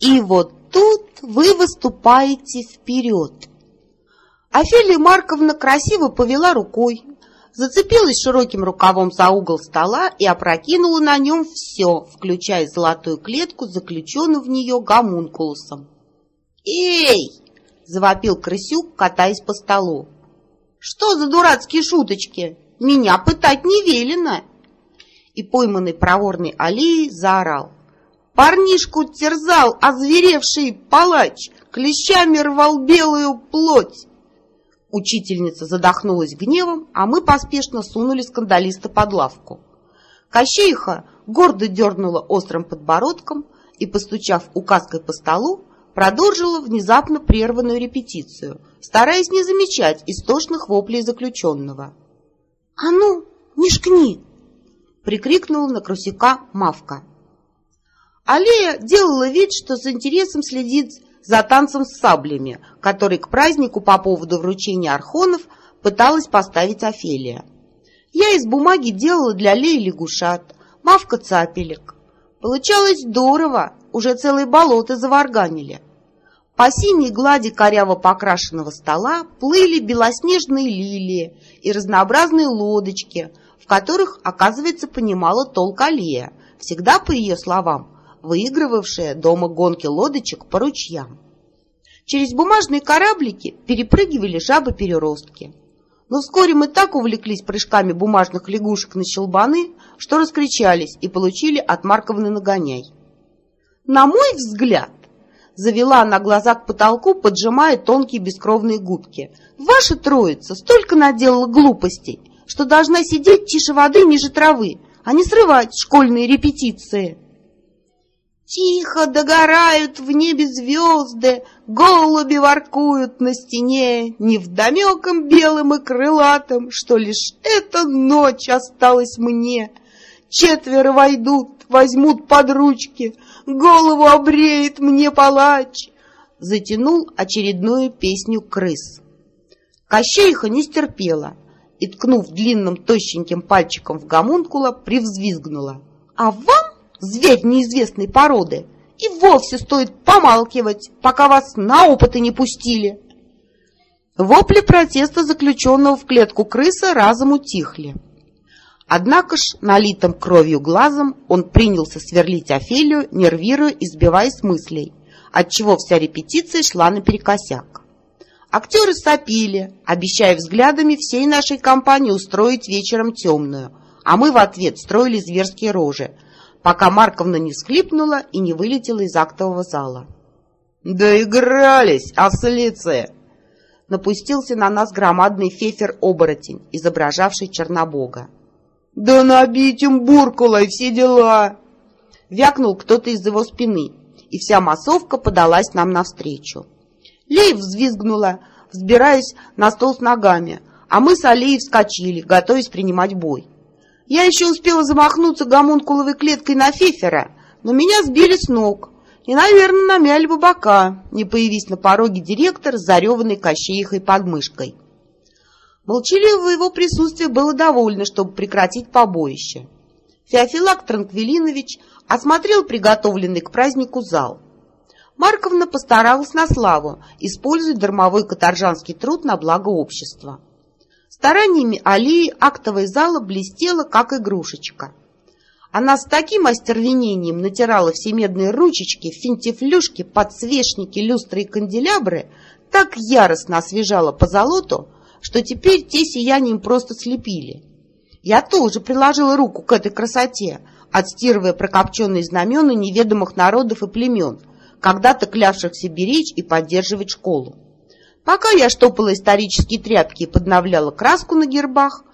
И вот тут вы выступаете вперед. Офелия Марковна красиво повела рукой, зацепилась широким рукавом за угол стола и опрокинула на нем все, включая золотую клетку, заключенную в нее гомункулусом. «Эй!» — завопил крысюк, катаясь по столу. «Что за дурацкие шуточки? Меня пытать не велено!» И пойманный проворный Алией заорал. «Парнишку терзал озверевший палач, клещами рвал белую плоть!» Учительница задохнулась гневом, а мы поспешно сунули скандалиста под лавку. Кощейха гордо дернула острым подбородком и, постучав указкой по столу, продолжила внезапно прерванную репетицию, стараясь не замечать истошных воплей заключенного. «А ну, не шкни!» — прикрикнула на Крусяка Мавка. Аллея делала вид, что с интересом следит за танцем с саблями, который к празднику по поводу вручения архонов пыталась поставить Офелия. Я из бумаги делала для Леи лягушат, мавка цапелек. Получалось здорово, уже целые болота заварганили. По синей глади коряво покрашенного стола плыли белоснежные лилии и разнообразные лодочки, в которых, оказывается, понимала толк Алия, всегда, по ее словам, выигрывавшая дома гонки лодочек по ручьям. Через бумажные кораблики перепрыгивали жабы-переростки. Но вскоре мы так увлеклись прыжками бумажных лягушек на щелбаны, что раскричались и получили от Марковны нагоняй. На мой взгляд, завела она глаза к потолку, поджимая тонкие бескровные губки. Ваша троица столько наделала глупостей, что должна сидеть тише воды ниже травы, а не срывать школьные репетиции. Тихо догорают в небе звезды, Голуби воркуют на стене, Невдомеком белым и крылатым, Что лишь эта ночь осталась мне. Четверо войдут, возьмут под ручки, Голову обреет мне палач. Затянул очередную песню крыс. Кощейха не стерпела и, ткнув длинным тощеньким пальчиком в гомункула, привзвизгнула. «А вам зверь неизвестной породы, и вовсе стоит помалкивать, пока вас на опыты не пустили. Вопли протеста заключенного в клетку крыса разом утихли. Однако ж, налитым кровью глазом, он принялся сверлить Офелию, нервируя и сбивая с мыслей, отчего вся репетиция шла наперекосяк. Актеры сопили, обещая взглядами всей нашей компании устроить вечером темную, а мы в ответ строили зверские рожи, пока Марковна не всхлипнула и не вылетела из актового зала. «Доигрались, ослицы!» Напустился на нас громадный фефер-оборотень, изображавший Чернобога. «Да набить им буркула и все дела!» Вякнул кто-то из его спины, и вся массовка подалась нам навстречу. Лей взвизгнула, взбираясь на стол с ногами, а мы с Алией вскочили, готовясь принимать бой. Я еще успела замахнуться гомункуловой клеткой на фефера, но меня сбили с ног и, наверное, намяли бы бока, не появись на пороге директор с зареванной кощеихой подмышкой. Молчаливого его присутствия было довольно, чтобы прекратить побоище. Феофилак Транквилинович осмотрел приготовленный к празднику зал. Марковна постаралась на славу, используя дармовой каторжанский труд на благо общества. Стараниями Алии актовая зала блестела, как игрушечка. Она с таким остервенением натирала все медные ручечки, финтифлюшки, подсвечники, люстры и канделябры, так яростно освежала по золоту, что теперь те сиянием просто слепили. Я тоже приложила руку к этой красоте, отстирывая прокопченные знамена неведомых народов и племен, когда-то клявшихся беречь и поддерживать школу. Пока я штопала исторические тряпки и подновляла краску на гербах,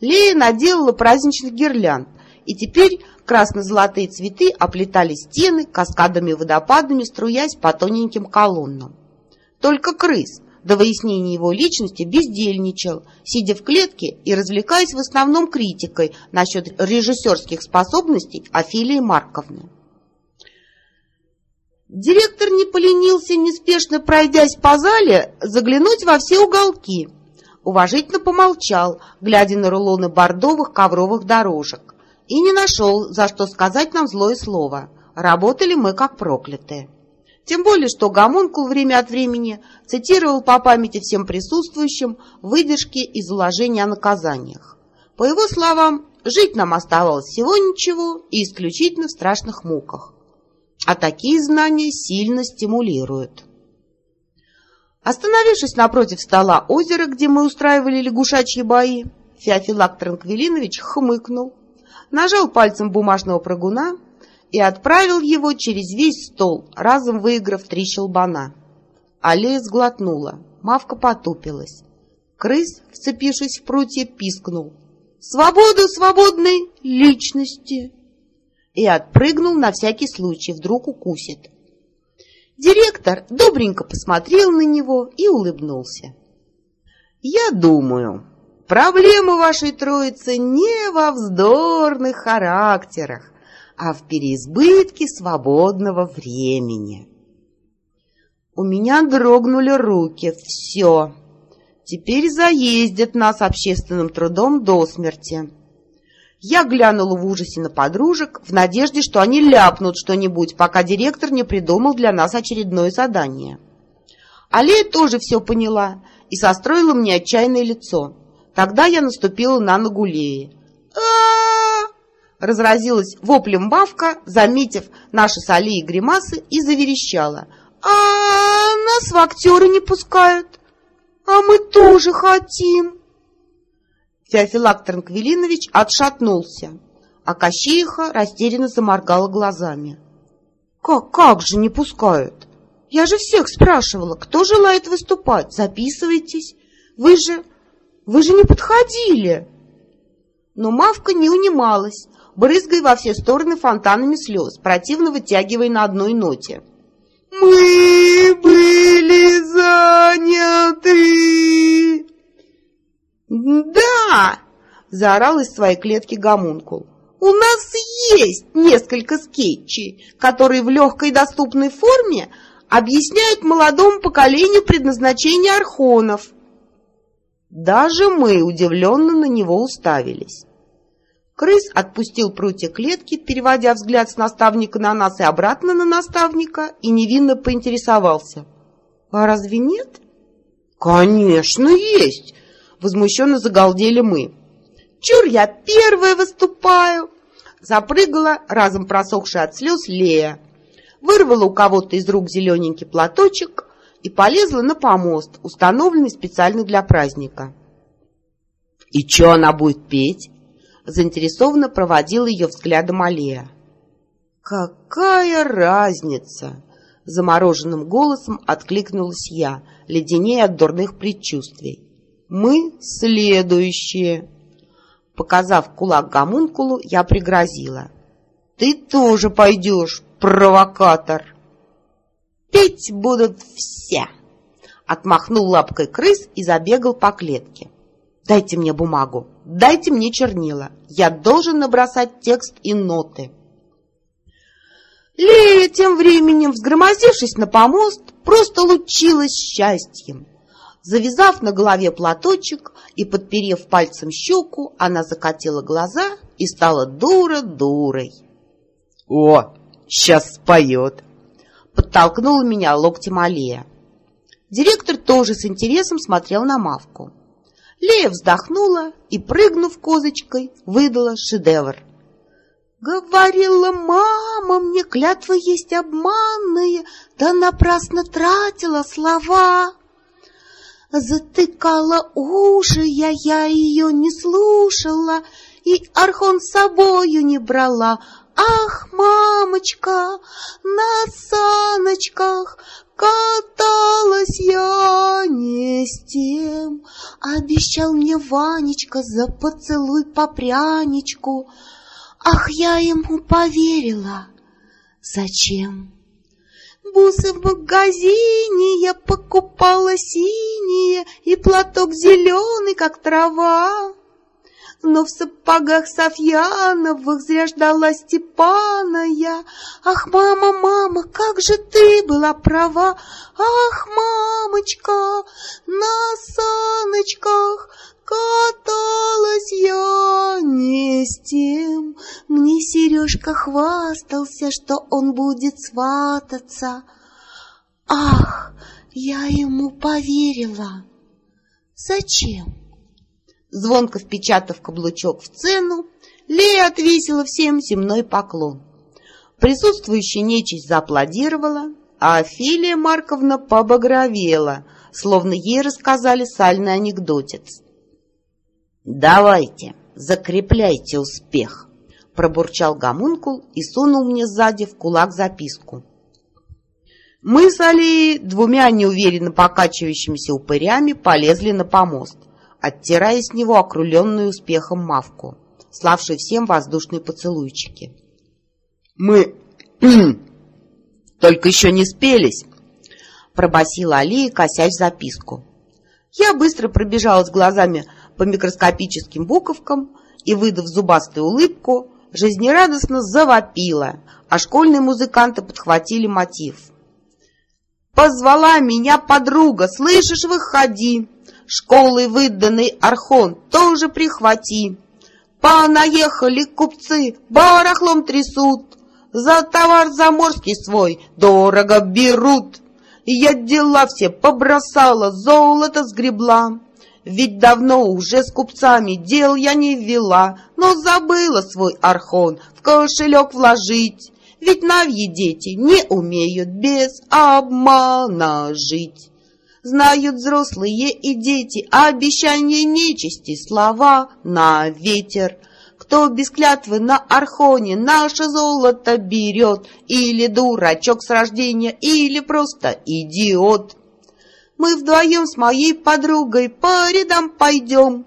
Лея наделала праздничных гирлянд, и теперь красно-золотые цветы оплетали стены каскадами-водопадами, струясь по тоненьким колоннам. Только крыс до выяснения его личности бездельничал, сидя в клетке и развлекаясь в основном критикой насчет режиссерских способностей Офелии Марковны. Директор не поленился, неспешно пройдясь по зале, заглянуть во все уголки. Уважительно помолчал, глядя на рулоны бордовых ковровых дорожек, и не нашел, за что сказать нам злое слово. Работали мы как проклятые. Тем более, что Гомункул время от времени цитировал по памяти всем присутствующим выдержки из уложения о наказаниях. По его словам, жить нам оставалось всего ничего и исключительно в страшных муках. А такие знания сильно стимулируют. Остановившись напротив стола озера, где мы устраивали лягушачьи бои, Феофилак Транквилинович хмыкнул, нажал пальцем бумажного прыгуна и отправил его через весь стол, разом выиграв три щелбана. Аллея сглотнула, Мавка потупилась. Крыс, вцепившись в прутья, пискнул. «Свобода свободной личности!» И отпрыгнул на всякий случай, вдруг укусит. Директор добренько посмотрел на него и улыбнулся. «Я думаю, проблема вашей троицы не во вздорных характерах, а в переизбытке свободного времени. У меня дрогнули руки. Все. Теперь заездят нас общественным трудом до смерти. Я глянула в ужасе на подружек, в надежде, что они ляпнут что-нибудь, пока директор не придумал для нас очередное задание. Аллея тоже все поняла и состроила мне отчаянное лицо. Тогда я наступила на ногу Леи. а разразилась воплем Бавка, заметив наши с Алией гримасы, и заверещала. «А нас в актеры не пускают, а мы тоже хотим!» Феофилак Транквилинович отшатнулся, а Кощеиха растерянно заморгала глазами. «Как, как же не пускают? Я же всех спрашивала, кто желает выступать, записывайтесь. Вы же, вы же не подходили!» Но Мавка не унималась, брызгая во все стороны фонтанами слез, противно вытягивая на одной ноте. «Мы были заняты!» «Да!» — заорал из своей клетки гомункул. «У нас есть несколько скетчей, которые в легкой доступной форме объясняют молодому поколению предназначение архонов». Даже мы удивленно на него уставились. Крыс отпустил прутья клетки, переводя взгляд с наставника на нас и обратно на наставника, и невинно поинтересовался. «А разве нет?» «Конечно, есть!» — возмущенно загалдели мы. «Чур, я первая выступаю!» Запрыгала, разом просохшая от слез, Лея. Вырвала у кого-то из рук зелененький платочек и полезла на помост, установленный специально для праздника. «И что она будет петь?» заинтересованно проводил ее взглядом Алия. «Какая разница?» — замороженным голосом откликнулась я, леденее от дурных предчувствий. «Мы следующие!» Показав кулак гомункулу, я пригрозила. «Ты тоже пойдешь, провокатор!» «Петь будут все!» Отмахнул лапкой крыс и забегал по клетке. «Дайте мне бумагу!» Дайте мне чернила. Я должен набросать текст и ноты. Лея, тем временем, взгромоздившись на помост, просто лучилась счастьем. Завязав на голове платочек и подперев пальцем щеку, она закатила глаза и стала дура-дурой. «О, сейчас споет!» — подтолкнула меня локтем Алия. Директор тоже с интересом смотрел на Мавку. Лея вздохнула и, прыгнув козочкой, выдала шедевр. Говорила мама, мне клятва есть обманные, да напрасно тратила слова. Затыкала уши я, я ее не слушала, и архон с собою не брала. Ах, мамочка, на саночках Каталась я не с тем, Обещал мне Ванечка за поцелуй по пряничку. Ах, я ему поверила. Зачем? Бусы в магазине я покупала синие И платок зеленый, как трава. Но в сапогах Софьяновых зря ждала Степана я. Ах, мама, мама, как же ты была права! Ах, мамочка, на саночках каталась я не с тем. Мне Сережка хвастался, что он будет свататься. Ах, я ему поверила. Зачем? Звонко впечатав каблучок в цену, Лея отвесила всем земной поклон. Присутствующая нечисть зааплодировала, а Афилия Марковна побагровела, словно ей рассказали сальный анекдотец. «Давайте, закрепляйте успех!» Пробурчал гомункул и сунул мне сзади в кулак записку. Мы с Алией двумя неуверенно покачивающимися упырями полезли на помост, оттирая с него окруленную успехом мавку, славшей всем воздушные поцелуйчики. «Мы только еще не спелись!» пробасила Алия, косясь записку. Я быстро пробежалась глазами по микроскопическим буковкам и, выдав зубастую улыбку, жизнерадостно завопила, а школьные музыканты подхватили мотив. «Позвала меня подруга, слышишь, выходи! Школой выданный архон тоже прихвати! Понаехали купцы, барахлом трясут, За товар заморский свой дорого берут!» Я дела все побросала, золото сгребла, ведь давно уже с купцами дел я не вела, но забыла свой архон в кошелек вложить. Ведь навьи дети не умеют без обмана жить. Знают взрослые и дети обещания нечисти, слова на ветер. Кто без клятвы на архоне наше золото берет, или дурачок с рождения, или просто идиот. Мы вдвоем с моей подругой по рядам пойдем.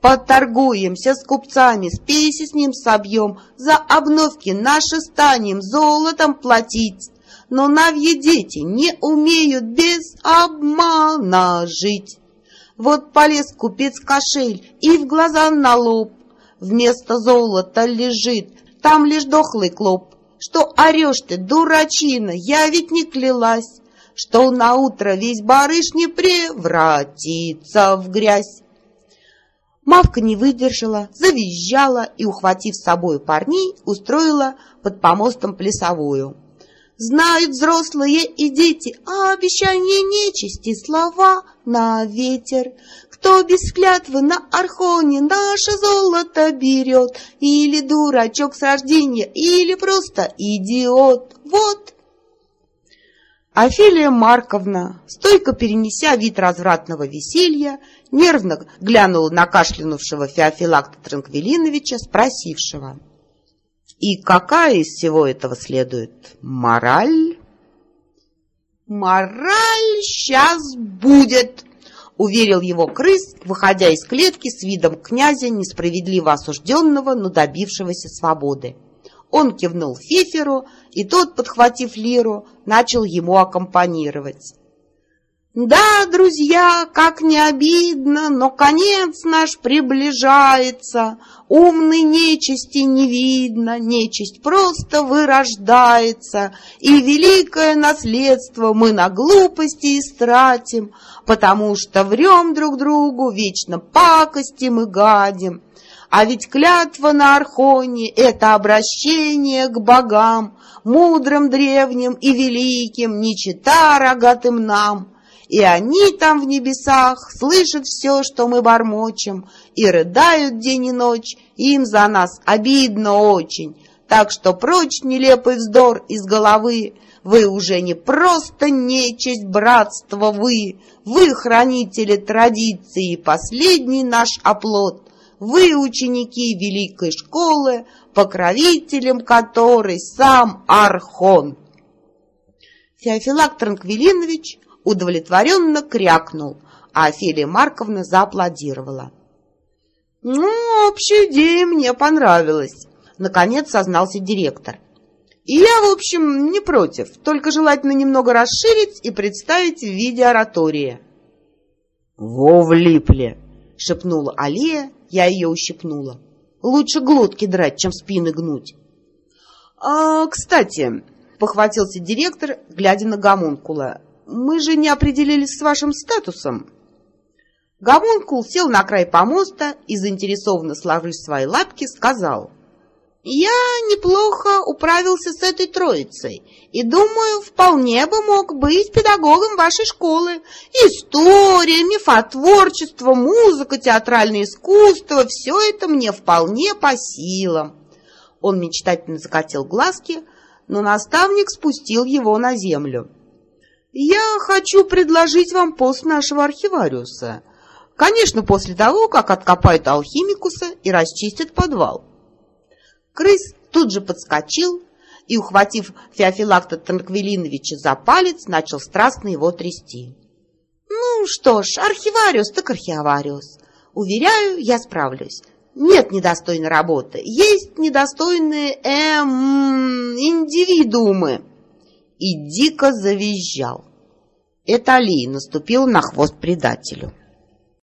Поторгуемся с купцами, спеси с ним собьем, За обновки наши станем золотом платить. Но навьи дети не умеют без обмана жить. Вот полез купец кошель и в глаза на лоб. Вместо золота лежит, там лишь дохлый клоп. Что орешь ты, дурачина, я ведь не клялась что на утро весь барыш не превратится в грязь. Мавка не выдержала, завизжала и, ухватив с собой парней, устроила под помостом плясовую. Знают взрослые и дети, а обещание нечисти слова на ветер. Кто без клятвы на архоне наше золото берет, или дурачок с рождения, или просто идиот. Вот Офелия Марковна, стойко перенеся вид развратного веселья, нервно глянула на кашлянувшего Феофилакта Транквилиновича, спросившего. «И какая из всего этого следует? Мораль?» «Мораль сейчас будет!» — уверил его крыс, выходя из клетки с видом князя, несправедливо осужденного, но добившегося свободы. Он кивнул Фиферу, и тот, подхватив лиру, начал ему аккомпанировать. «Да, друзья, как не обидно, но конец наш приближается. Умной нечисти не видно, нечисть просто вырождается, и великое наследство мы на глупости истратим, потому что врем друг другу, вечно пакостим и гадим. А ведь клятва на Архоне — это обращение к богам, мудрым, древним и великим, не чита рогатым нам. И они там в небесах слышат все, что мы бормочем, и рыдают день и ночь, им за нас обидно очень. Так что прочь нелепый вздор из головы, вы уже не просто нечисть братства вы, вы хранители традиции, последний наш оплот. Вы ученики великой школы, покровителем которой сам Архон. Феофилак Транквилинович удовлетворенно крякнул, а Офелия Марковна зааплодировала. «Ну, общая идея мне понравилась», — наконец сознался директор. «И я, в общем, не против, только желательно немного расширить и представить в виде оратории». «Во влипли!» — шепнула Алия, я ее ущипнула. Лучше глотки драть, чем спины гнуть. «А, кстати», — похватился директор, глядя на гомункула, «мы же не определились с вашим статусом». Гомункул сел на край помоста и, заинтересованно сложив свои лапки, сказал, Я неплохо управился с этой троицей и, думаю, вполне бы мог быть педагогом вашей школы. История, мифотворчество, музыка, театральное искусство — все это мне вполне по силам. Он мечтательно закатил глазки, но наставник спустил его на землю. «Я хочу предложить вам пост нашего архивариуса. Конечно, после того, как откопают алхимикуса и расчистят подвал. Крыс тут же подскочил и, ухватив Феофилакта Танквилиновича за палец, начал страстно его трясти. «Ну что ж, архивариус так архивариус. Уверяю, я справлюсь. Нет недостойной работы, есть недостойные, эм, индивидуумы». И дико завизжал. Это наступил на хвост предателю.